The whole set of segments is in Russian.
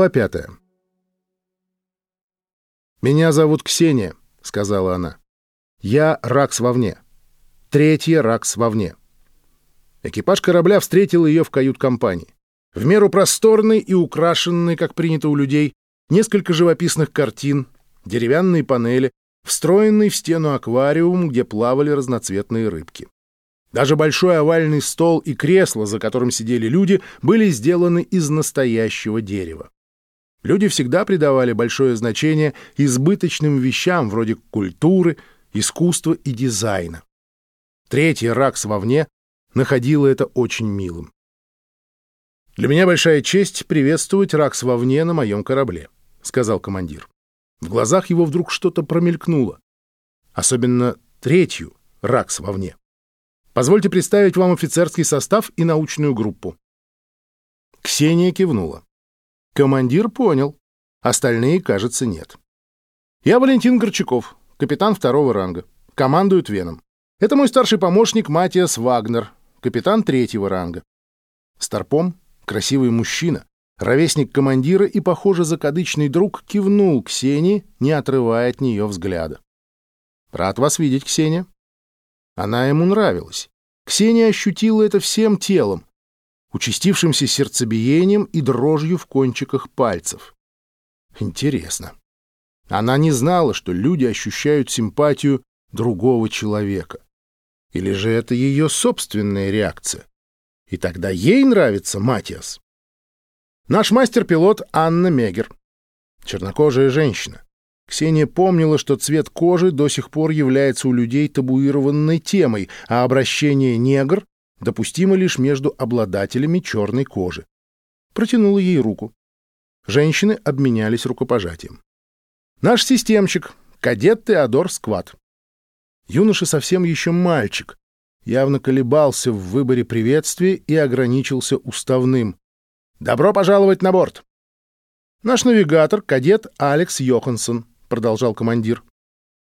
Глава пятая. «Меня зовут Ксения», — сказала она. «Я Ракс вовне. Третья Ракс вовне». Экипаж корабля встретил ее в кают-компании. В меру просторной и украшенной, как принято у людей, несколько живописных картин, деревянные панели, встроенный в стену аквариум, где плавали разноцветные рыбки. Даже большой овальный стол и кресло, за которым сидели люди, были сделаны из настоящего дерева. Люди всегда придавали большое значение избыточным вещам вроде культуры, искусства и дизайна. Третий ракс вовне находила это очень милым. «Для меня большая честь приветствовать ракс вовне на моем корабле», — сказал командир. В глазах его вдруг что-то промелькнуло. Особенно третью ракс вовне. Позвольте представить вам офицерский состав и научную группу. Ксения кивнула. Командир понял. Остальные, кажется, нет. Я Валентин Горчаков, капитан второго ранга. Командую Твеном. Это мой старший помощник Матиас Вагнер, капитан третьего ранга. Старпом — красивый мужчина, ровесник командира и, похоже, закадычный друг кивнул Ксении, не отрывая от нее взгляда. «Рад вас видеть, Ксения». Она ему нравилась. Ксения ощутила это всем телом, участившимся сердцебиением и дрожью в кончиках пальцев. Интересно. Она не знала, что люди ощущают симпатию другого человека. Или же это ее собственная реакция? И тогда ей нравится Матиас. Наш мастер-пилот Анна Мегер. Чернокожая женщина. Ксения помнила, что цвет кожи до сих пор является у людей табуированной темой, а обращение «негр» допустимо лишь между обладателями черной кожи. Протянула ей руку. Женщины обменялись рукопожатием. «Наш системщик, кадет Теодор Скват». Юноша совсем еще мальчик, явно колебался в выборе приветствия и ограничился уставным. «Добро пожаловать на борт!» Наш навигатор, кадет Алекс Йоханссон продолжал командир.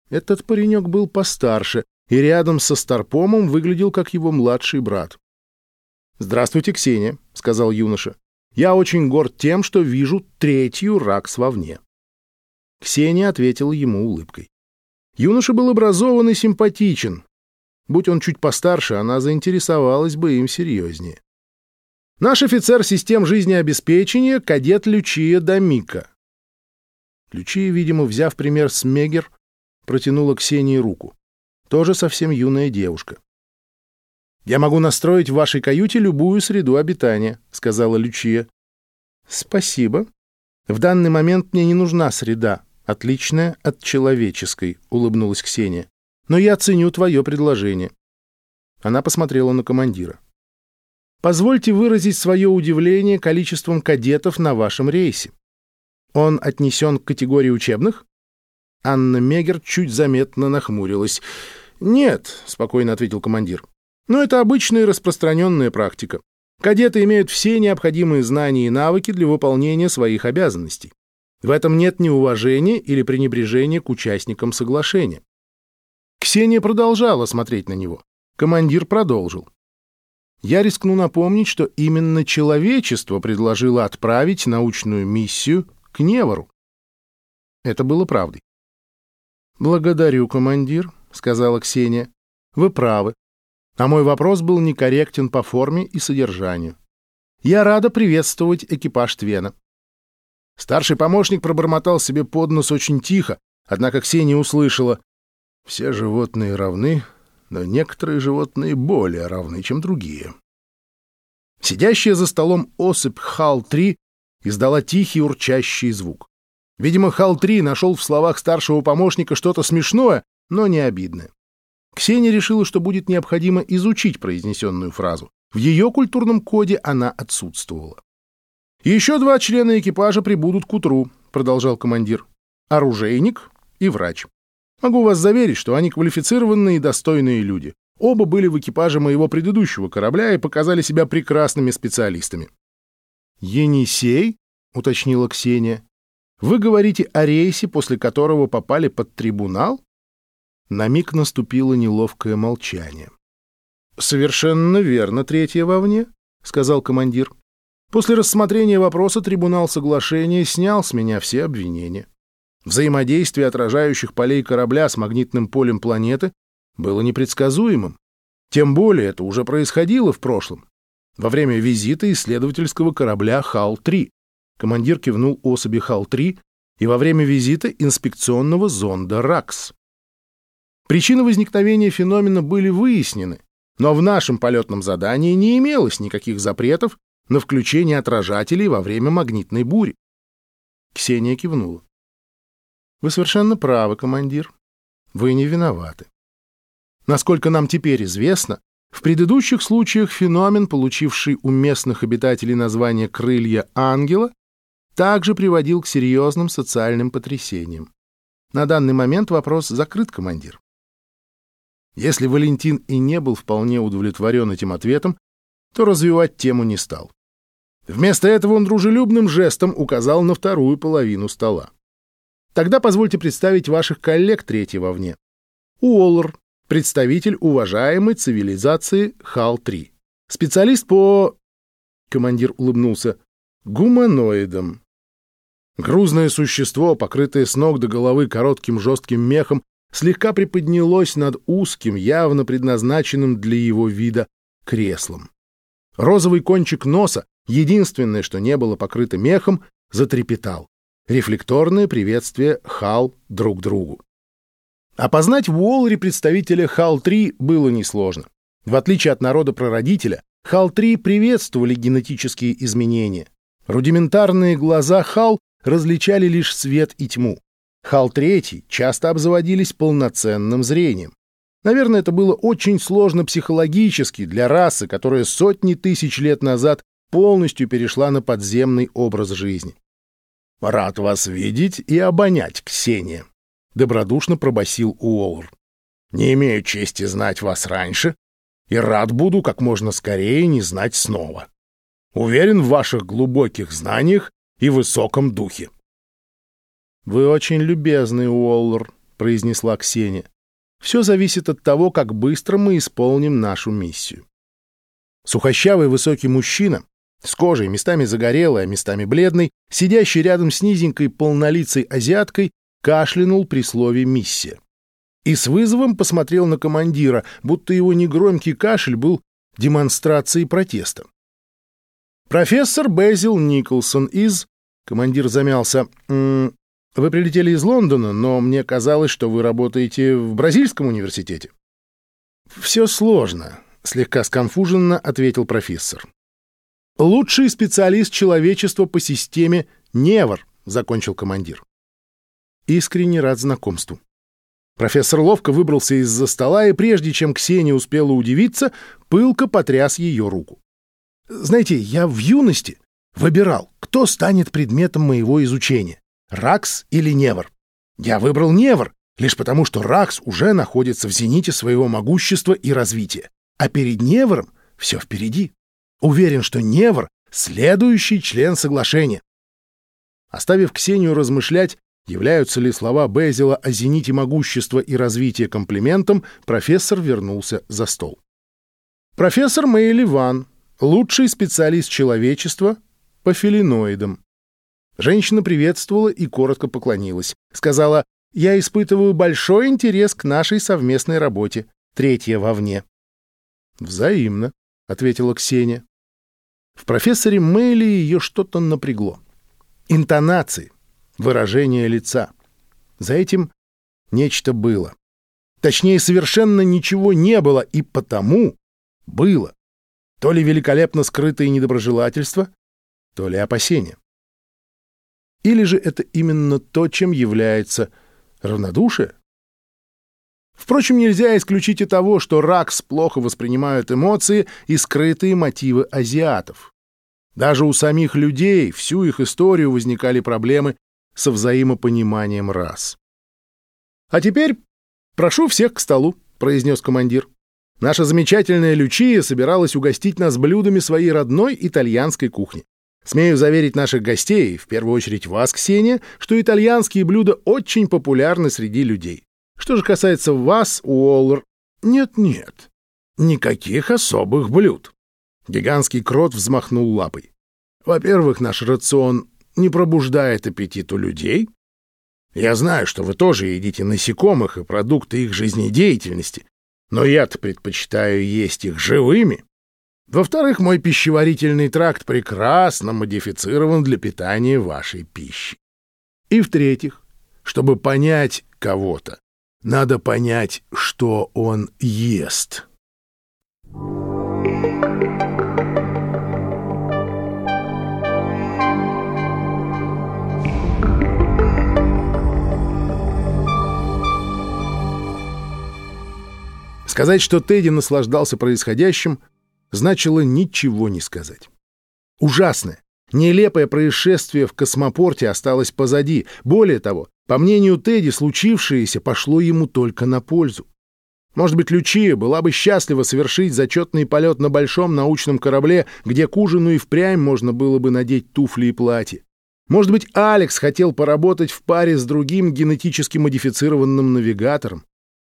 Этот паренек был постарше и рядом со Старпомом выглядел как его младший брат. «Здравствуйте, Ксения», — сказал юноша. «Я очень горд тем, что вижу третью ракс вовне». Ксения ответила ему улыбкой. Юноша был образован и симпатичен. Будь он чуть постарше, она заинтересовалась бы им серьезнее. Наш офицер систем жизнеобеспечения — кадет Лючия Дамика. Лючия, видимо, взяв пример с Мегер, протянула Ксении руку. Тоже совсем юная девушка. «Я могу настроить в вашей каюте любую среду обитания», — сказала Лючия. «Спасибо. В данный момент мне не нужна среда, отличная от человеческой», — улыбнулась Ксения. «Но я ценю твое предложение». Она посмотрела на командира. «Позвольте выразить свое удивление количеством кадетов на вашем рейсе. Он отнесен к категории учебных? Анна Мегер чуть заметно нахмурилась. «Нет», — спокойно ответил командир. «Но это обычная распространенная практика. Кадеты имеют все необходимые знания и навыки для выполнения своих обязанностей. В этом нет ни уважения или пренебрежения к участникам соглашения». Ксения продолжала смотреть на него. Командир продолжил. Я рискну напомнить, что именно человечество предложило отправить научную миссию к Невору. Это было правдой. «Благодарю, командир», — сказала Ксения. «Вы правы. А мой вопрос был некорректен по форме и содержанию. Я рада приветствовать экипаж Твена». Старший помощник пробормотал себе под нос очень тихо, однако Ксения услышала. «Все животные равны, но некоторые животные более равны, чем другие». Сидящая за столом особь Хал-3 издала тихий урчащий звук. Видимо, Хал-3 нашел в словах старшего помощника что-то смешное, но не обидное. Ксения решила, что будет необходимо изучить произнесенную фразу. В ее культурном коде она отсутствовала. «Еще два члена экипажа прибудут к утру», — продолжал командир. «Оружейник и врач. Могу вас заверить, что они квалифицированные и достойные люди. Оба были в экипаже моего предыдущего корабля и показали себя прекрасными специалистами. «Енисей?» — уточнила Ксения. «Вы говорите о рейсе, после которого попали под трибунал?» На миг наступило неловкое молчание. «Совершенно верно, третья вовне», — сказал командир. После рассмотрения вопроса трибунал соглашения снял с меня все обвинения. Взаимодействие отражающих полей корабля с магнитным полем планеты было непредсказуемым. Тем более это уже происходило в прошлом, во время визита исследовательского корабля «Хал-3». Командир кивнул особи «Хал-3» и во время визита инспекционного зонда «Ракс». Причины возникновения феномена были выяснены, но в нашем полетном задании не имелось никаких запретов на включение отражателей во время магнитной бури. Ксения кивнула. Вы совершенно правы, командир. Вы не виноваты. Насколько нам теперь известно, в предыдущих случаях феномен, получивший у местных обитателей название «крылья ангела», также приводил к серьезным социальным потрясениям. На данный момент вопрос закрыт, командир. Если Валентин и не был вполне удовлетворен этим ответом, то развивать тему не стал. Вместо этого он дружелюбным жестом указал на вторую половину стола. Тогда позвольте представить ваших коллег третьей вовне. Уоллер, представитель уважаемой цивилизации Хал-3. Специалист по... Командир улыбнулся. Гуманоидам. Грузное существо, покрытое с ног до головы коротким жестким мехом, слегка приподнялось над узким, явно предназначенным для его вида, креслом. Розовый кончик носа, единственное, что не было покрыто мехом, затрепетал рефлекторное приветствие ХАЛ друг другу. Опознать в Уоллере представителя ХАЛ-3 было несложно. В отличие от народа-прародителя, ХАЛ-3 приветствовали генетические изменения. Рудиментарные глаза ХАЛ различали лишь свет и тьму. ХАЛ-3 часто обзаводились полноценным зрением. Наверное, это было очень сложно психологически для расы, которая сотни тысяч лет назад полностью перешла на подземный образ жизни. «Рад вас видеть и обонять, Ксения», — добродушно пробасил Уоллер. «Не имею чести знать вас раньше, и рад буду как можно скорее не знать снова. Уверен в ваших глубоких знаниях и высоком духе». «Вы очень любезный, Уоллер», — произнесла Ксения. «Все зависит от того, как быстро мы исполним нашу миссию». Сухощавый высокий мужчина с кожей, местами загорелой, а местами бледной, сидящий рядом с низенькой полнолицей азиаткой, кашлянул при слове «миссия». И с вызовом посмотрел на командира, будто его негромкий кашель был демонстрацией протеста. «Профессор Безил Николсон из...» Командир замялся. «М «Вы прилетели из Лондона, но мне казалось, что вы работаете в Бразильском университете». «Все сложно», — слегка сконфуженно ответил профессор. Лучший специалист человечества по системе Невр, закончил командир. Искренне рад знакомству. Профессор ловко выбрался из-за стола, и прежде чем Ксения успела удивиться, пылко потряс ее руку. «Знаете, я в юности выбирал, кто станет предметом моего изучения — Ракс или Невр. Я выбрал Невр, лишь потому что Ракс уже находится в зените своего могущества и развития, а перед Невром все впереди. Уверен, что Невр — следующий член соглашения. Оставив Ксению размышлять, являются ли слова Безила о зените могущества и развития комплиментом, профессор вернулся за стол. Профессор Мэйли Ван, лучший специалист человечества по филиноидам. Женщина приветствовала и коротко поклонилась. Сказала, «Я испытываю большой интерес к нашей совместной работе. Третья вовне». «Взаимно», — ответила Ксения. В профессоре Мэйли ее что-то напрягло. Интонации, выражение лица. За этим нечто было. Точнее, совершенно ничего не было, и потому было. То ли великолепно скрытое недоброжелательство, то ли опасение. Или же это именно то, чем является равнодушие? Впрочем, нельзя исключить и того, что РАКС плохо воспринимают эмоции и скрытые мотивы азиатов. Даже у самих людей всю их историю возникали проблемы со взаимопониманием рас. «А теперь прошу всех к столу», — произнес командир. «Наша замечательная Лючия собиралась угостить нас блюдами своей родной итальянской кухни. Смею заверить наших гостей, в первую очередь вас, Ксения, что итальянские блюда очень популярны среди людей. Что же касается вас, Уоллер... Нет-нет, никаких особых блюд. Гигантский крот взмахнул лапой. Во-первых, наш рацион не пробуждает аппетит у людей. Я знаю, что вы тоже едите насекомых и продукты их жизнедеятельности, но я-то предпочитаю есть их живыми. Во-вторых, мой пищеварительный тракт прекрасно модифицирован для питания вашей пищи. И в-третьих, чтобы понять кого-то, надо понять, что он ест. Сказать, что Тедди наслаждался происходящим, значило ничего не сказать. Ужасное, нелепое происшествие в космопорте осталось позади. Более того, по мнению Тедди, случившееся пошло ему только на пользу. Может быть, Лючия была бы счастлива совершить зачетный полет на большом научном корабле, где к ужину и впрямь можно было бы надеть туфли и платье. Может быть, Алекс хотел поработать в паре с другим генетически модифицированным навигатором.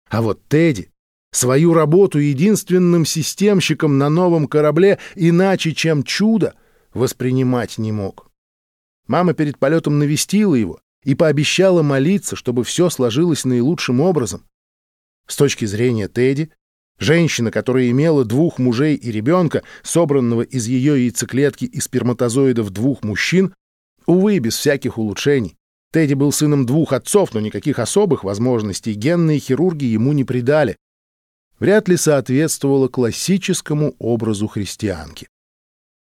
А вот Тедди свою работу единственным системщиком на новом корабле иначе, чем чудо, воспринимать не мог. Мама перед полетом навестила его и пообещала молиться, чтобы все сложилось наилучшим образом. С точки зрения Тедди, женщина, которая имела двух мужей и ребенка, собранного из ее яйцеклетки и сперматозоидов двух мужчин, увы, без всяких улучшений. Тедди был сыном двух отцов, но никаких особых возможностей генные хирурги ему не придали, вряд ли соответствовало классическому образу христианки.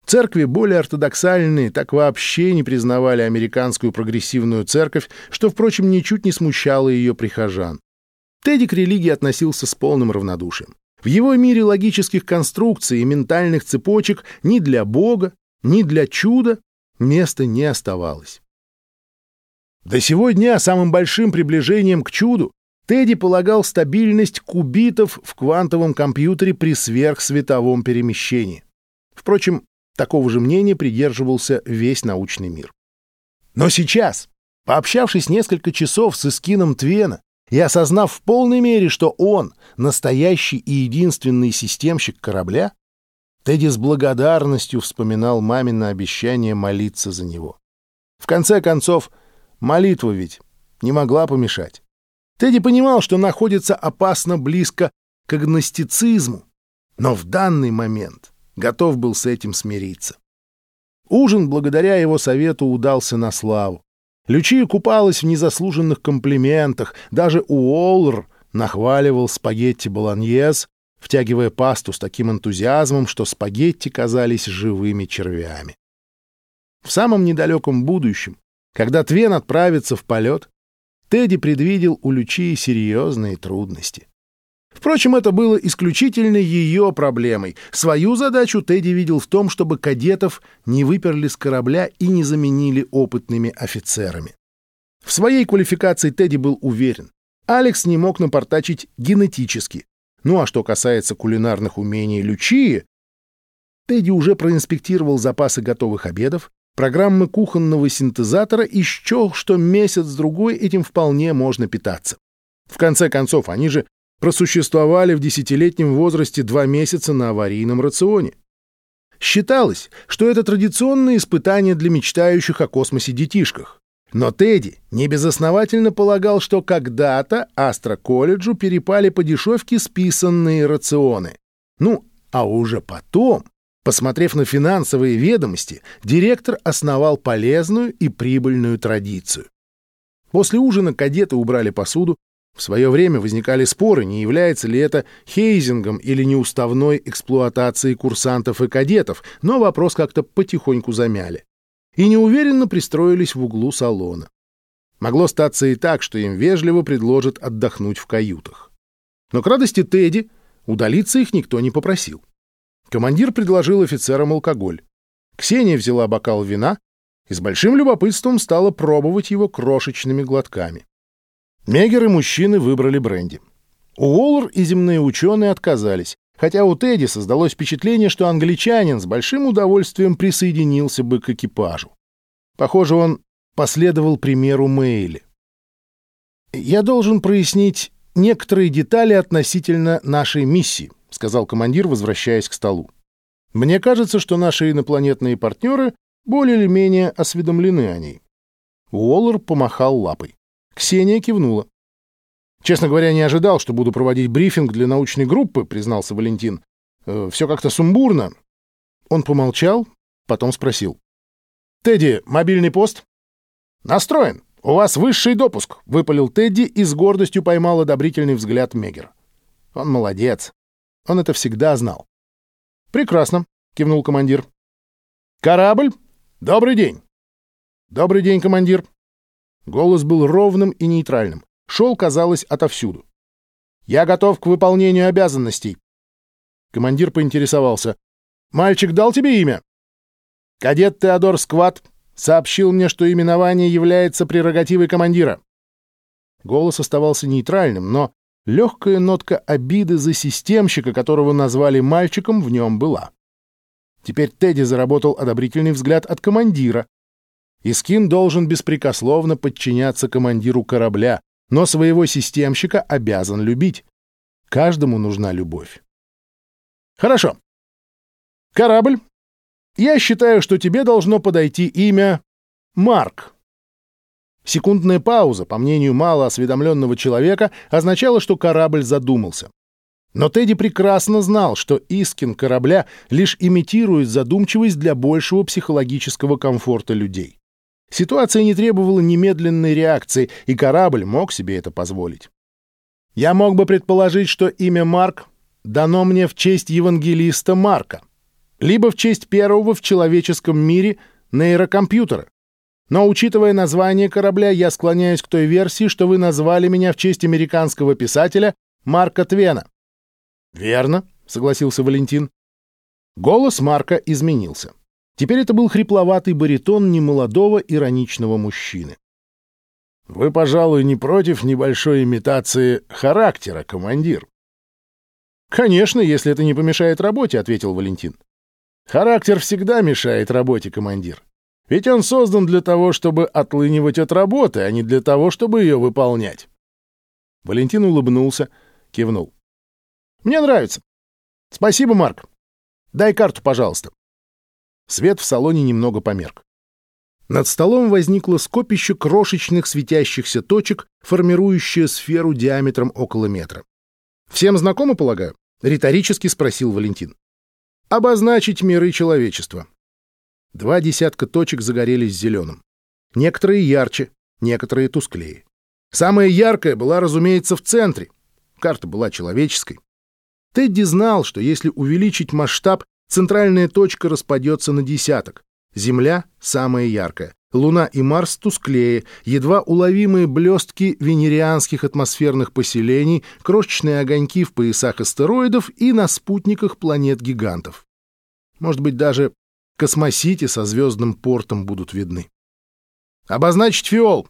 Церкви более ортодоксальные так вообще не признавали американскую прогрессивную церковь, что, впрочем, ничуть не смущало ее прихожан. Тедди к религии относился с полным равнодушием. В его мире логических конструкций и ментальных цепочек ни для Бога, ни для чуда места не оставалось. До сего дня самым большим приближением к чуду Тедди полагал стабильность кубитов в квантовом компьютере при сверхсветовом перемещении. Впрочем, такого же мнения придерживался весь научный мир. Но сейчас, пообщавшись несколько часов с Искином Твена и осознав в полной мере, что он настоящий и единственный системщик корабля, Тедди с благодарностью вспоминал мамино обещание молиться за него. В конце концов, молитва ведь не могла помешать. Тедди понимал, что находится опасно близко к агностицизму, но в данный момент готов был с этим смириться. Ужин, благодаря его совету, удался на славу. Лючия купалась в незаслуженных комплиментах, даже Уоллер нахваливал спагетти болоньез, втягивая пасту с таким энтузиазмом, что спагетти казались живыми червями. В самом недалеком будущем, когда Твен отправится в полет, Тедди предвидел у Лючии серьезные трудности. Впрочем, это было исключительно ее проблемой. Свою задачу Тедди видел в том, чтобы кадетов не выперли с корабля и не заменили опытными офицерами. В своей квалификации Тедди был уверен. Алекс не мог напортачить генетически. Ну а что касается кулинарных умений Лючии, Тедди уже проинспектировал запасы готовых обедов, программы кухонного синтезатора и счел, что месяц-другой этим вполне можно питаться. В конце концов, они же просуществовали в десятилетнем возрасте два месяца на аварийном рационе. Считалось, что это традиционное испытание для мечтающих о космосе детишках. Но Тедди небезосновательно полагал, что когда-то Астро-колледжу перепали по дешевке списанные рационы. Ну, а уже потом Посмотрев на финансовые ведомости, директор основал полезную и прибыльную традицию. После ужина кадеты убрали посуду. В свое время возникали споры, не является ли это хейзингом или неуставной эксплуатацией курсантов и кадетов, но вопрос как-то потихоньку замяли. И неуверенно пристроились в углу салона. Могло статься и так, что им вежливо предложат отдохнуть в каютах. Но к радости Тедди удалиться их никто не попросил. Командир предложил офицерам алкоголь. Ксения взяла бокал вина и с большим любопытством стала пробовать его крошечными глотками. Мегер и мужчины выбрали бренди. Уоллер и земные ученые отказались, хотя у Тедди создалось впечатление, что англичанин с большим удовольствием присоединился бы к экипажу. Похоже, он последовал примеру Мэйли. «Я должен прояснить некоторые детали относительно нашей миссии», — сказал командир, возвращаясь к столу. «Мне кажется, что наши инопланетные партнеры более или менее осведомлены о ней. Уоллер помахал лапой. Ксения кивнула. «Честно говоря, не ожидал, что буду проводить брифинг для научной группы», — признался Валентин. «Э, «Все как-то сумбурно». Он помолчал, потом спросил. «Тедди, мобильный пост?» «Настроен. У вас высший допуск», — выпалил Тедди и с гордостью поймал одобрительный взгляд Мегер. «Он молодец. Он это всегда знал». «Прекрасно», — кивнул командир. «Корабль? Добрый день!» «Добрый день, командир!» Голос был ровным и нейтральным. Шел, казалось, отовсюду. «Я готов к выполнению обязанностей!» Командир поинтересовался. «Мальчик дал тебе имя?» «Кадет Теодор Скват сообщил мне, что именование является прерогативой командира». Голос оставался нейтральным, но легкая нотка обиды за системщика, которого назвали мальчиком, в нем была. Теперь Тедди заработал одобрительный взгляд от командира. Искин должен беспрекословно подчиняться командиру корабля, но своего системщика обязан любить. Каждому нужна любовь. Хорошо. Корабль. Я считаю, что тебе должно подойти имя Марк. Секундная пауза, по мнению малоосведомленного человека, означала, что корабль задумался. Но Тедди прекрасно знал, что Искин корабля лишь имитирует задумчивость для большего психологического комфорта людей. Ситуация не требовала немедленной реакции, и корабль мог себе это позволить. Я мог бы предположить, что имя Марк дано мне в честь евангелиста Марка, либо в честь первого в человеческом мире нейрокомпьютера. Но, учитывая название корабля, я склоняюсь к той версии, что вы назвали меня в честь американского писателя Марка Твена. «Верно», — согласился Валентин. Голос Марка изменился. Теперь это был хрипловатый баритон немолодого ироничного мужчины. «Вы, пожалуй, не против небольшой имитации характера, командир?» «Конечно, если это не помешает работе», — ответил Валентин. «Характер всегда мешает работе, командир. Ведь он создан для того, чтобы отлынивать от работы, а не для того, чтобы ее выполнять». Валентин улыбнулся, кивнул. Мне нравится. Спасибо, Марк. Дай карту, пожалуйста. Свет в салоне немного померк. Над столом возникло скопище крошечных светящихся точек, формирующее сферу диаметром около метра. «Всем знакомо, полагаю?» — риторически спросил Валентин. «Обозначить миры человечества». Два десятка точек загорелись зеленым. Некоторые ярче, некоторые тусклее. Самая яркая была, разумеется, в центре. Карта была человеческой. Тедди знал, что если увеличить масштаб, центральная точка распадется на десяток. Земля — самая яркая. Луна и Марс тусклее, едва уловимые блестки венерианских атмосферных поселений, крошечные огоньки в поясах астероидов и на спутниках планет-гигантов. Может быть, даже космосити со звездным портом будут видны. «Обозначить фиол!»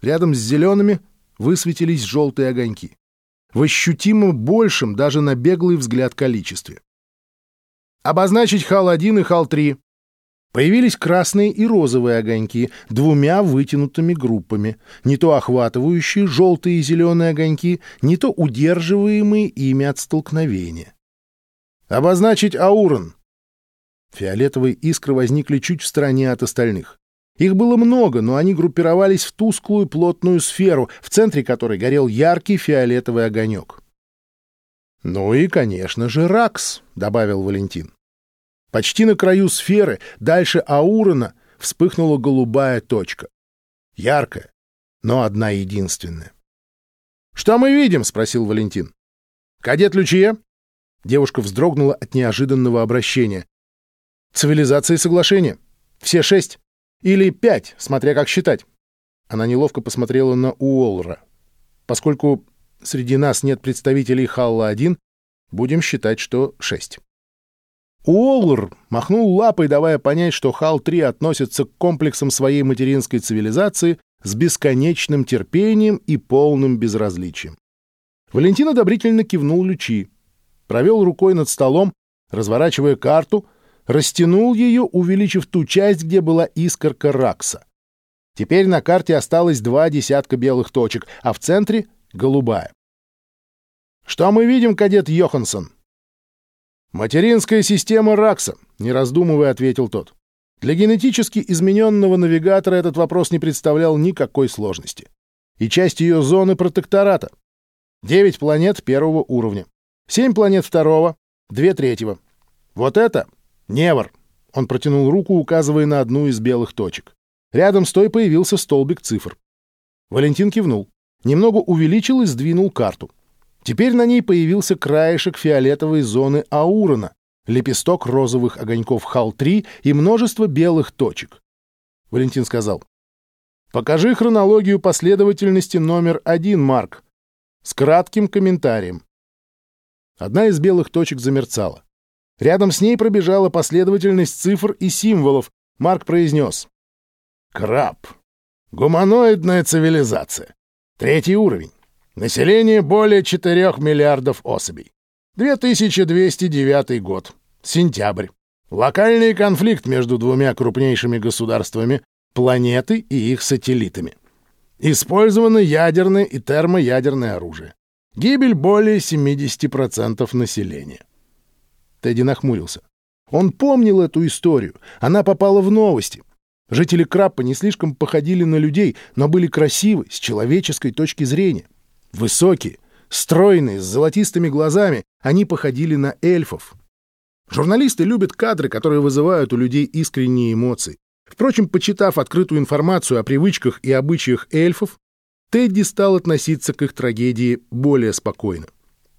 Рядом с зелеными высветились желтые огоньки в ощутимо большем даже на беглый взгляд количестве. Обозначить ХАЛ-1 и ХАЛ-3. Появились красные и розовые огоньки двумя вытянутыми группами, не то охватывающие желтые и зеленые огоньки, не то удерживаемые ими от столкновения. Обозначить Аурон. Фиолетовые искры возникли чуть в стороне от остальных. Их было много, но они группировались в тусклую плотную сферу, в центре которой горел яркий фиолетовый огонек. «Ну и, конечно же, Ракс», — добавил Валентин. Почти на краю сферы, дальше Аурона, вспыхнула голубая точка. Яркая, но одна единственная. «Что мы видим?» — спросил Валентин. «Кадет Лючия?» Девушка вздрогнула от неожиданного обращения. «Цивилизация и соглашение. Все шесть. Или пять, смотря как считать. Она неловко посмотрела на Уоллера. Поскольку среди нас нет представителей Халла-1, будем считать, что шесть. Уоллер махнул лапой, давая понять, что Хал-3 относится к комплексам своей материнской цивилизации с бесконечным терпением и полным безразличием. Валентин одобрительно кивнул Лючи, провел рукой над столом, разворачивая карту — растянул ее, увеличив ту часть, где была искорка Ракса. Теперь на карте осталось два десятка белых точек, а в центре — голубая. «Что мы видим, кадет Йоханссон?» «Материнская система Ракса», — не раздумывая ответил тот. Для генетически измененного навигатора этот вопрос не представлял никакой сложности. И часть ее зоны протектората. Девять планет первого уровня, семь планет второго, две третьего. Вот это — Невр. Он протянул руку, указывая на одну из белых точек. Рядом с той появился столбик цифр. Валентин кивнул. Немного увеличил и сдвинул карту. Теперь на ней появился краешек фиолетовой зоны Аурона, лепесток розовых огоньков Хал-3 и множество белых точек. Валентин сказал, «Покажи хронологию последовательности номер один, Марк, с кратким комментарием». Одна из белых точек замерцала. Рядом с ней пробежала последовательность цифр и символов. Марк произнес. «Краб. Гуманоидная цивилизация. Третий уровень. Население более 4 миллиардов особей. 2209 год. Сентябрь. Локальный конфликт между двумя крупнейшими государствами планеты и их сателлитами. Использовано ядерное и термоядерное оружие. Гибель более 70% населения. Тедди нахмурился. Он помнил эту историю. Она попала в новости. Жители Краппа не слишком походили на людей, но были красивы с человеческой точки зрения. Высокие, стройные, с золотистыми глазами, они походили на эльфов. Журналисты любят кадры, которые вызывают у людей искренние эмоции. Впрочем, почитав открытую информацию о привычках и обычаях эльфов, Тедди стал относиться к их трагедии более спокойно.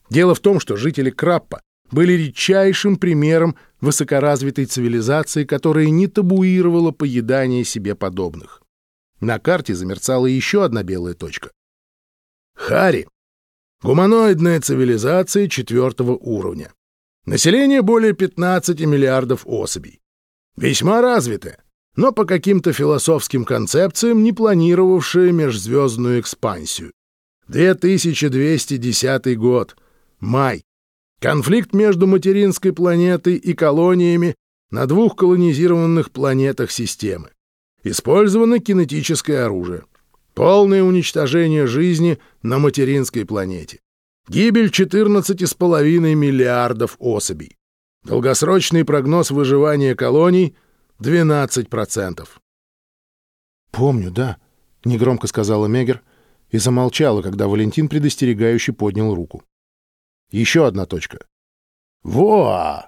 Дело в том, что жители Краппа были редчайшим примером высокоразвитой цивилизации, которая не табуировала поедание себе подобных. На карте замерцала еще одна белая точка. Хари. Гуманоидная цивилизация четвертого уровня. Население более 15 миллиардов особей. Весьма развитая, но по каким-то философским концепциям не планировавшая межзвездную экспансию. 2210 год. Май. Конфликт между материнской планетой и колониями на двух колонизированных планетах системы. Использовано кинетическое оружие. Полное уничтожение жизни на материнской планете. Гибель 14,5 миллиардов особей. Долгосрочный прогноз выживания колоний — 12%. «Помню, да», — негромко сказала Мегер и замолчала, когда Валентин предостерегающе поднял руку. Еще одна точка. Во!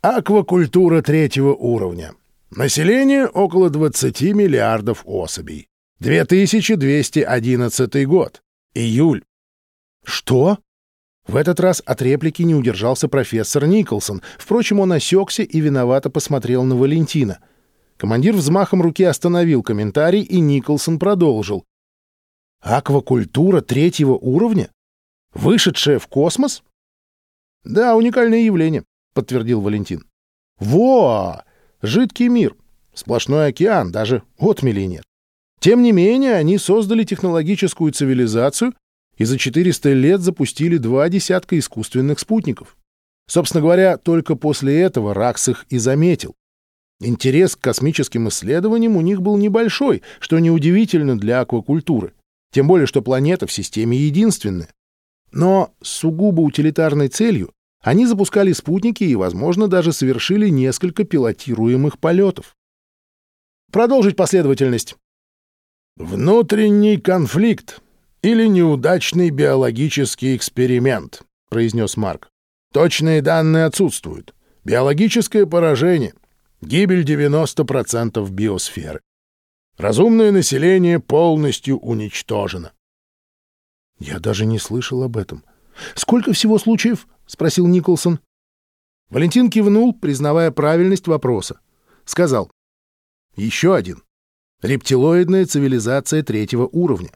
Аквакультура третьего уровня. Население около 20 миллиардов особей. 2211 год. Июль. Что? В этот раз от реплики не удержался профессор Николсон. Впрочем, он осекся и виновато посмотрел на Валентина. Командир взмахом руки остановил комментарий, и Николсон продолжил. «Аквакультура третьего уровня? Вышедшая в космос?» «Да, уникальное явление», — подтвердил Валентин. «Во! Жидкий мир. Сплошной океан, даже отмели нет. Тем не менее, они создали технологическую цивилизацию и за 400 лет запустили два десятка искусственных спутников. Собственно говоря, только после этого Ракс их и заметил. Интерес к космическим исследованиям у них был небольшой, что неудивительно для аквакультуры. Тем более, что планета в системе единственная. Но с сугубо утилитарной целью они запускали спутники и, возможно, даже совершили несколько пилотируемых полетов. Продолжить последовательность. «Внутренний конфликт или неудачный биологический эксперимент», — произнес Марк. «Точные данные отсутствуют. Биологическое поражение. Гибель 90% биосферы. Разумное население полностью уничтожено. «Я даже не слышал об этом. Сколько всего случаев?» — спросил Николсон. Валентин кивнул, признавая правильность вопроса. Сказал. «Еще один. Рептилоидная цивилизация третьего уровня.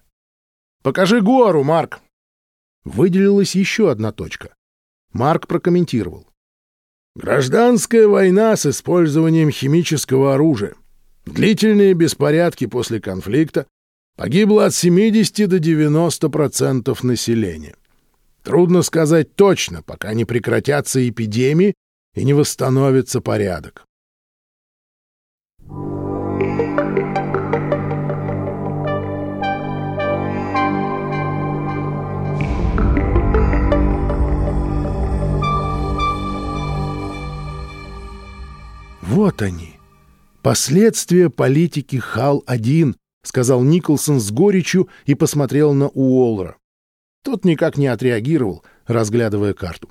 Покажи гору, Марк!» Выделилась еще одна точка. Марк прокомментировал. «Гражданская война с использованием химического оружия. Длительные беспорядки после конфликта, Погибло от 70 до 90% населения. Трудно сказать точно, пока не прекратятся эпидемии и не восстановится порядок. Вот они, «Последствия политики Хал-1», — сказал Николсон с горечью и посмотрел на Уоллера. Тот никак не отреагировал, разглядывая карту.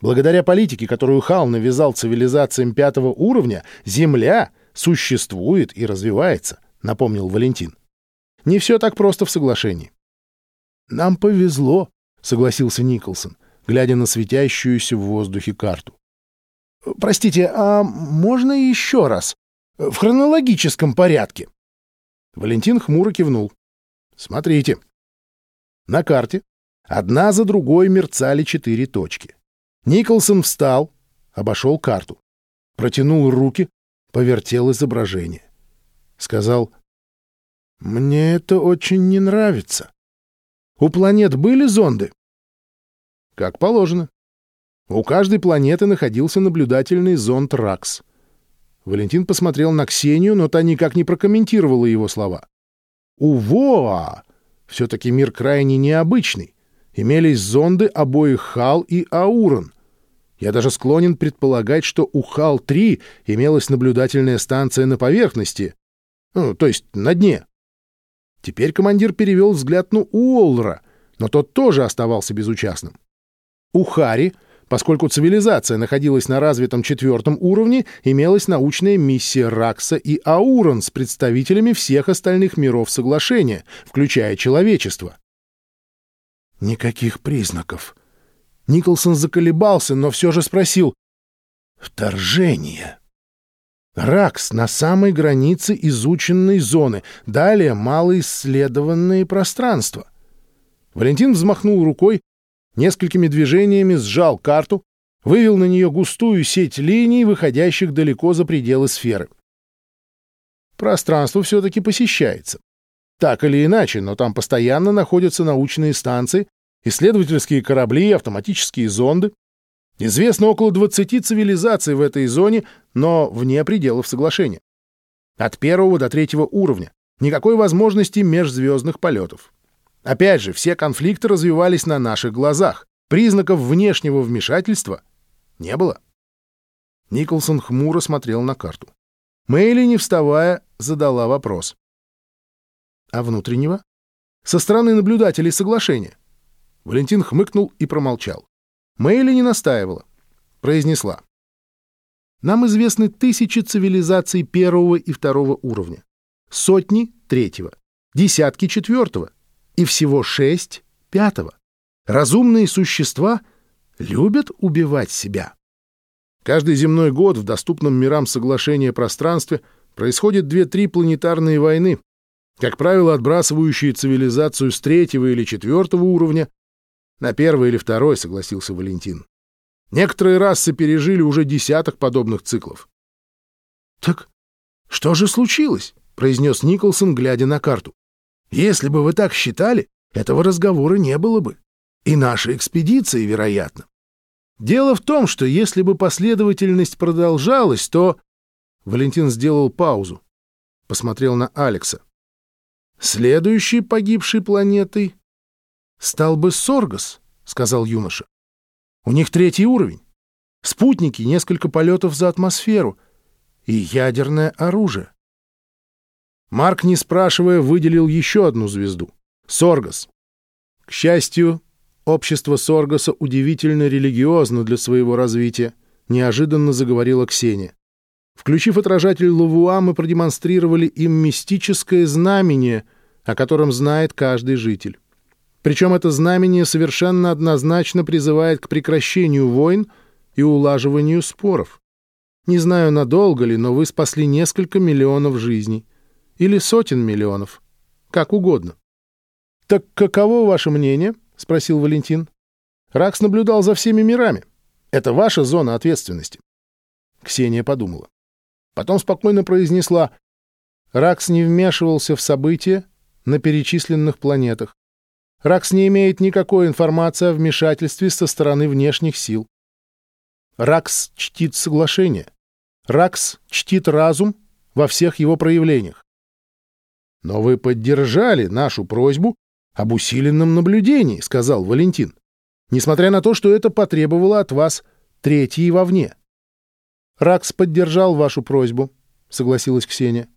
Благодаря политике, которую Хал навязал цивилизациям пятого уровня, Земля существует и развивается, напомнил Валентин. Не все так просто в соглашении. Нам повезло, согласился Николсон, глядя на светящуюся в воздухе карту. Простите, а можно еще раз? В хронологическом порядке. Валентин хмуро кивнул. Смотрите. На карте одна за другой мерцали четыре точки. Николсон встал, обошел карту, протянул руки, повертел изображение. Сказал, «Мне это очень не нравится. У планет были зонды?» «Как положено. У каждой планеты находился наблюдательный зонд РАКС. Валентин посмотрел на Ксению, но та никак не прокомментировала его слова. У ВОА все-таки мир крайне необычный. Имелись зонды обоих ХАЛ и Аурон. Я даже склонен предполагать, что у ХАЛ-3 имелась наблюдательная станция на поверхности, ну, то есть на дне. Теперь командир перевел взгляд на Уоллера, но тот тоже оставался безучастным. У Хари, поскольку цивилизация находилась на развитом четвертом уровне, имелась научная миссия Ракса и Аурон с представителями всех остальных миров соглашения, включая человечество. Никаких признаков, Николсон заколебался, но все же спросил. «Вторжение!» Ракс на самой границе изученной зоны, далее малоисследованные пространства. Валентин взмахнул рукой, несколькими движениями сжал карту, вывел на нее густую сеть линий, выходящих далеко за пределы сферы. Пространство все-таки посещается. Так или иначе, но там постоянно находятся научные станции, исследовательские корабли, автоматические зонды. Известно около 20 цивилизаций в этой зоне, но вне пределов соглашения. От первого до третьего уровня. Никакой возможности межзвездных полетов. Опять же, все конфликты развивались на наших глазах. Признаков внешнего вмешательства не было. Николсон хмуро смотрел на карту. Мэйли, не вставая, задала вопрос. А внутреннего? Со стороны наблюдателей соглашения. Валентин хмыкнул и промолчал. Мэйли не настаивала. Произнесла. Нам известны тысячи цивилизаций первого и второго уровня, сотни третьего, десятки четвертого и всего шесть пятого. Разумные существа любят убивать себя. Каждый земной год в доступном мирам соглашения пространстве происходит две-три планетарные войны, как правило, отбрасывающие цивилизацию с третьего или четвертого уровня на первый или второй, согласился Валентин. Некоторые расы пережили уже десяток подобных циклов. Так что же случилось? произнес Николсон, глядя на карту. Если бы вы так считали, этого разговора не было бы. И нашей экспедиции, вероятно. Дело в том, что если бы последовательность продолжалась, то... Валентин сделал паузу. Посмотрел на Алекса. Следующей погибшей планетой стал бы Соргас, — сказал юноша. У них третий уровень. Спутники, несколько полетов за атмосферу и ядерное оружие. Марк, не спрашивая, выделил еще одну звезду — Соргас. К счастью, общество Соргаса удивительно религиозно для своего развития, неожиданно заговорила Ксения. Включив отражатель Лавуа, мы продемонстрировали им мистическое знамение, о котором знает каждый житель. Причем это знамение совершенно однозначно призывает к прекращению войн и улаживанию споров. Не знаю, надолго ли, но вы спасли несколько миллионов жизней. Или сотен миллионов. Как угодно. «Так каково ваше мнение?» — спросил Валентин. «Ракс наблюдал за всеми мирами. Это ваша зона ответственности». Ксения подумала. Потом спокойно произнесла. Ракс не вмешивался в события на перечисленных планетах. Ракс не имеет никакой информации о вмешательстве со стороны внешних сил. Ракс чтит соглашение. Ракс чтит разум во всех его проявлениях. Но вы поддержали нашу просьбу об усиленном наблюдении, сказал Валентин, несмотря на то, что это потребовало от вас третьей вовне. Ракс поддержал вашу просьбу, — согласилась Ксения.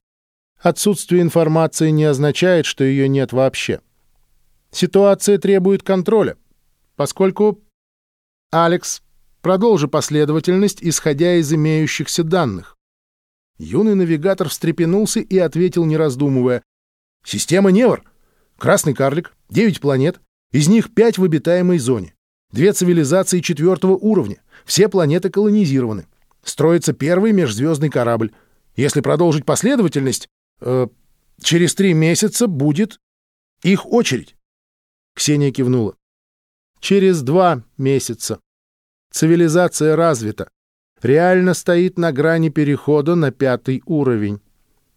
«Отсутствие информации не означает, что ее нет вообще. Ситуация требует контроля, поскольку... Алекс, продолжи последовательность, исходя из имеющихся данных». Юный навигатор встрепенулся и ответил, не раздумывая. «Система Невр. Красный карлик, девять планет, из них пять в обитаемой зоне. Две цивилизации четвертого уровня. Все планеты колонизированы. Строится первый межзвездный корабль. Если продолжить последовательность, э, через три месяца будет их очередь. Ксения кивнула. Через два месяца. Цивилизация развита. Реально стоит на грани перехода на пятый уровень.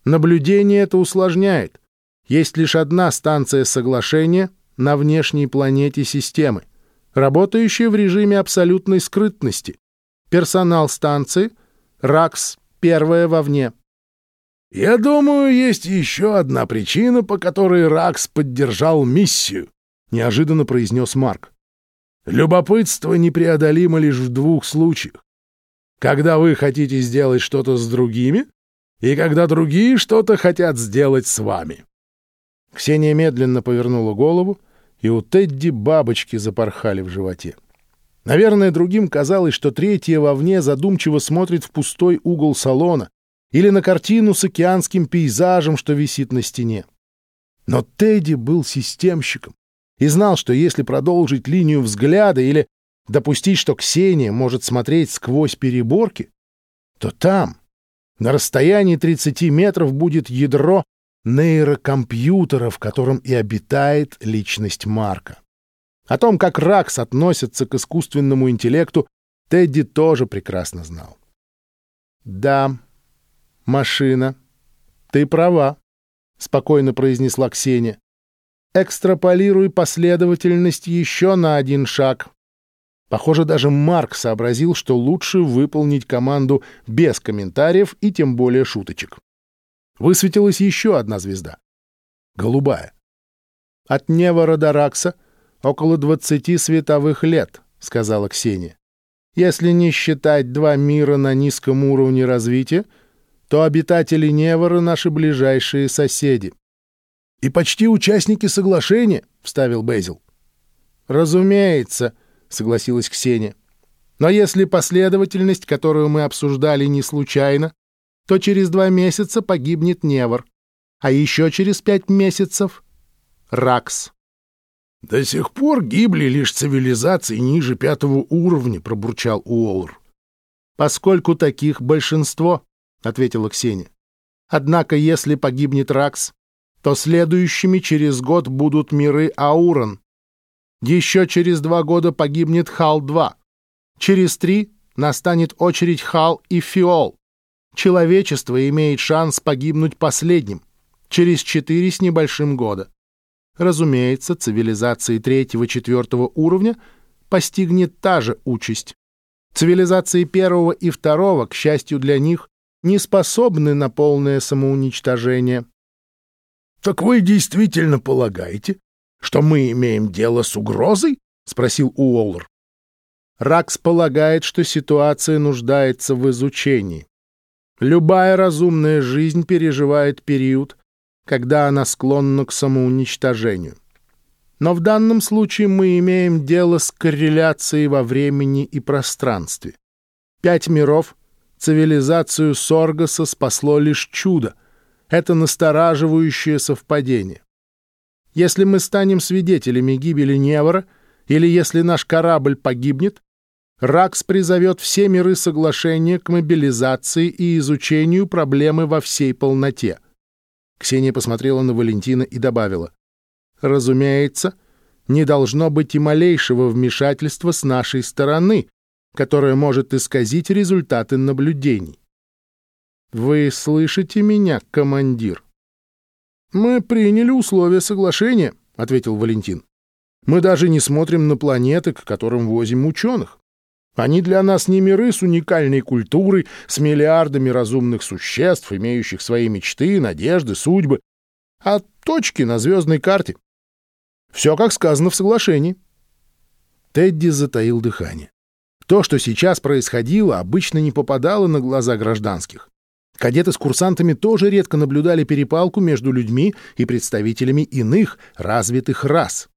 Наблюдение это усложняет. Есть лишь одна станция соглашения на внешней планете системы работающая в режиме абсолютной скрытности. Персонал станции — РАКС, первая вовне. «Я думаю, есть еще одна причина, по которой РАКС поддержал миссию», — неожиданно произнес Марк. «Любопытство непреодолимо лишь в двух случаях. Когда вы хотите сделать что-то с другими, и когда другие что-то хотят сделать с вами». Ксения медленно повернула голову, и у Тедди бабочки запорхали в животе. Наверное, другим казалось, что третья вовне задумчиво смотрит в пустой угол салона или на картину с океанским пейзажем, что висит на стене. Но Тедди был системщиком и знал, что если продолжить линию взгляда или допустить, что Ксения может смотреть сквозь переборки, то там, на расстоянии 30 метров, будет ядро нейрокомпьютера, в котором и обитает личность Марка. О том, как Ракс относится к искусственному интеллекту, Тедди тоже прекрасно знал. «Да, машина, ты права», — спокойно произнесла Ксения. «Экстраполируй последовательность еще на один шаг». Похоже, даже Марк сообразил, что лучше выполнить команду без комментариев и тем более шуточек. Высветилась еще одна звезда. Голубая. От Невора до Ракса около двадцати световых лет, сказала Ксения. Если не считать два мира на низком уровне развития, то обитатели Невора — наши ближайшие соседи. — И почти участники соглашения, — вставил Безил. — Разумеется, — согласилась Ксения. Но если последовательность, которую мы обсуждали, не случайна, то через два месяца погибнет Невр, а еще через пять месяцев — Ракс. — До сих пор гибли лишь цивилизации ниже пятого уровня, — пробурчал Уоллер. — Поскольку таких большинство, — ответила Ксения. — Однако, если погибнет Ракс, то следующими через год будут миры Аурон. Еще через два года погибнет Хал-2. Через три настанет очередь Хал и Фиол. Человечество имеет шанс погибнуть последним, через четыре с небольшим года. Разумеется, цивилизации третьего-четвертого уровня постигнет та же участь. Цивилизации первого и второго, к счастью для них, не способны на полное самоуничтожение. — Так вы действительно полагаете, что мы имеем дело с угрозой? — спросил Уоллер. Ракс полагает, что ситуация нуждается в изучении. Любая разумная жизнь переживает период, когда она склонна к самоуничтожению. Но в данном случае мы имеем дело с корреляцией во времени и пространстве. Пять миров, цивилизацию Соргаса спасло лишь чудо. Это настораживающее совпадение. Если мы станем свидетелями гибели Невора, или если наш корабль погибнет, РАКС призовет все миры соглашения к мобилизации и изучению проблемы во всей полноте. Ксения посмотрела на Валентина и добавила. «Разумеется, не должно быть и малейшего вмешательства с нашей стороны, которое может исказить результаты наблюдений. Вы слышите меня, командир?» «Мы приняли условия соглашения», — ответил Валентин. «Мы даже не смотрим на планеты, к которым возим ученых. Они для нас не миры с уникальной культурой, с миллиардами разумных существ, имеющих свои мечты, надежды, судьбы, а точки на звездной карте. Все, как сказано в соглашении. Тедди затаил дыхание. То, что сейчас происходило, обычно не попадало на глаза гражданских. Кадеты с курсантами тоже редко наблюдали перепалку между людьми и представителями иных развитых рас.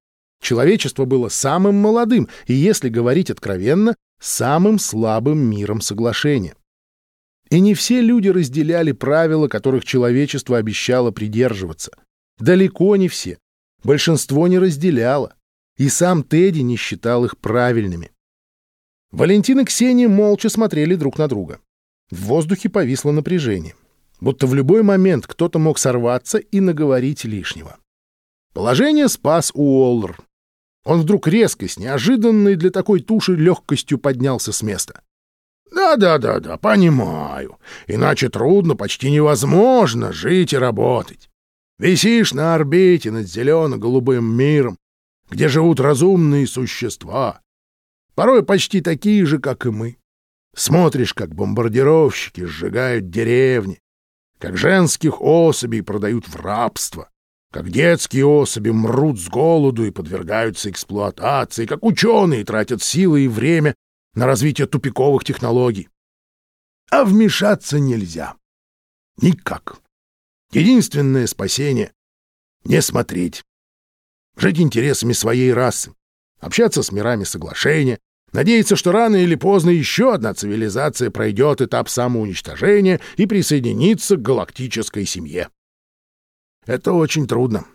Человечество было самым молодым и, если говорить откровенно, самым слабым миром соглашения. И не все люди разделяли правила, которых человечество обещало придерживаться. Далеко не все. Большинство не разделяло. И сам Тедди не считал их правильными. Валентин и Ксения молча смотрели друг на друга. В воздухе повисло напряжение. Будто в любой момент кто-то мог сорваться и наговорить лишнего. Положение спас Уоллер. Он вдруг резко, с неожиданной для такой туши легкостью поднялся с места. «Да-да-да-да, понимаю. Иначе трудно, почти невозможно жить и работать. Висишь на орбите над зелено-голубым миром, где живут разумные существа, порой почти такие же, как и мы. Смотришь, как бомбардировщики сжигают деревни, как женских особей продают в рабство, как детские особи мрут с голоду и подвергаются эксплуатации, как ученые тратят силы и время на развитие тупиковых технологий. А вмешаться нельзя. Никак. Единственное спасение — не смотреть. Жить интересами своей расы, общаться с мирами соглашения, надеяться, что рано или поздно еще одна цивилизация пройдет этап самоуничтожения и присоединится к галактической семье. Это очень трудно.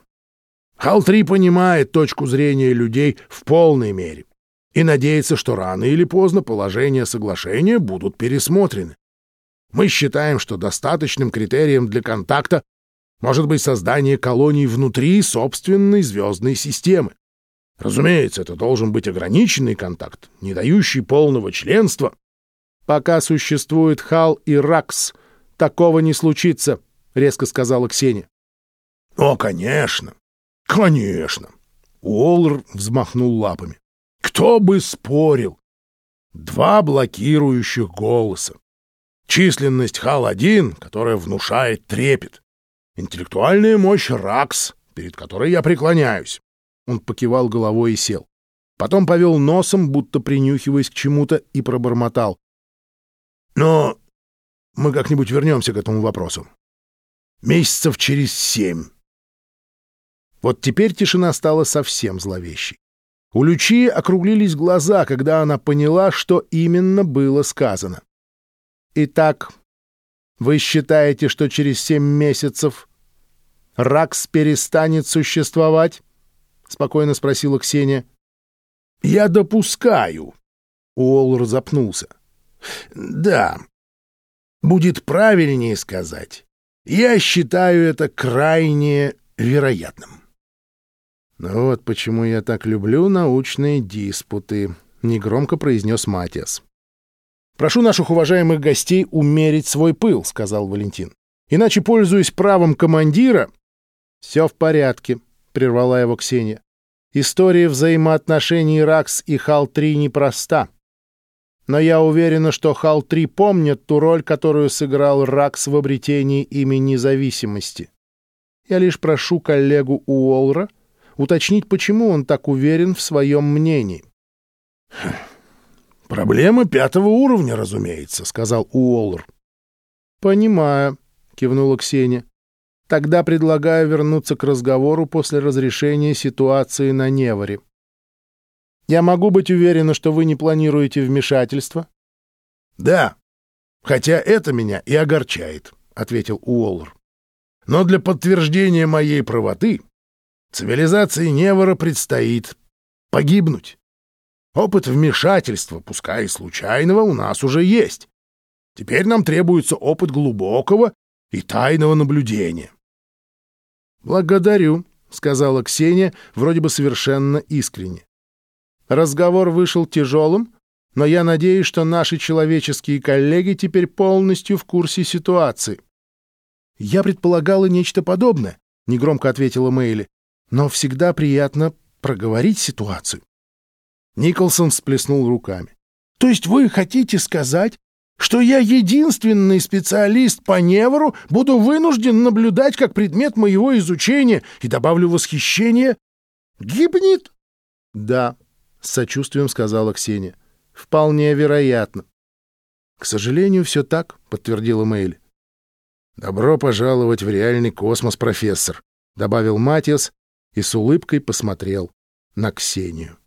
Хал-3 понимает точку зрения людей в полной мере и надеется, что рано или поздно положения соглашения будут пересмотрены. Мы считаем, что достаточным критерием для контакта может быть создание колоний внутри собственной звездной системы. Разумеется, это должен быть ограниченный контакт, не дающий полного членства. «Пока существует Хал и Ракс, такого не случится», — резко сказала Ксения. «О, конечно! Конечно!» Уоллер взмахнул лапами. «Кто бы спорил? Два блокирующих голоса. Численность Хал-1, которая внушает трепет. Интеллектуальная мощь Ракс, перед которой я преклоняюсь. Он покивал головой и сел. Потом повел носом, будто принюхиваясь к чему-то, и пробормотал. Но мы как-нибудь вернемся к этому вопросу. Месяцев через семь. Вот теперь тишина стала совсем зловещей. У Лючии округлились глаза, когда она поняла, что именно было сказано. «Итак, вы считаете, что через семь месяцев Ракс перестанет существовать?» — спокойно спросила Ксения. «Я допускаю». Уоллер запнулся. «Да, будет правильнее сказать. Я считаю это крайне вероятным». «Ну «Вот почему я так люблю научные диспуты», — негромко произнес Матиас. «Прошу наших уважаемых гостей умерить свой пыл», — сказал Валентин. «Иначе, пользуясь правом командира...» «Все в порядке», — прервала его Ксения. «История взаимоотношений Ракс и Хал-3 непроста. Но я уверена, что Хал-3 помнит ту роль, которую сыграл Ракс в обретении ими независимости. Я лишь прошу коллегу Уолра уточнить, почему он так уверен в своем мнении. «Проблема пятого уровня, разумеется», — сказал Уоллер. «Понимаю», — кивнула Ксения. «Тогда предлагаю вернуться к разговору после разрешения ситуации на Неваре. Я могу быть уверена, что вы не планируете вмешательства?» «Да, хотя это меня и огорчает», — ответил Уоллер. «Но для подтверждения моей правоты Цивилизации Невора предстоит погибнуть. Опыт вмешательства, пускай и случайного, у нас уже есть. Теперь нам требуется опыт глубокого и тайного наблюдения. «Благодарю», — сказала Ксения, вроде бы совершенно искренне. Разговор вышел тяжелым, но я надеюсь, что наши человеческие коллеги теперь полностью в курсе ситуации. «Я предполагала нечто подобное», — негромко ответила Мэйли но всегда приятно проговорить ситуацию. Николсон всплеснул руками. «То есть вы хотите сказать, что я единственный специалист по Невору буду вынужден наблюдать, как предмет моего изучения, и добавлю восхищение, гибнет?» «Да», — с сочувствием сказала Ксения. «Вполне вероятно». «К сожалению, все так», — подтвердила Мэйли. «Добро пожаловать в реальный космос, профессор», — добавил Матиас и с улыбкой посмотрел на Ксению.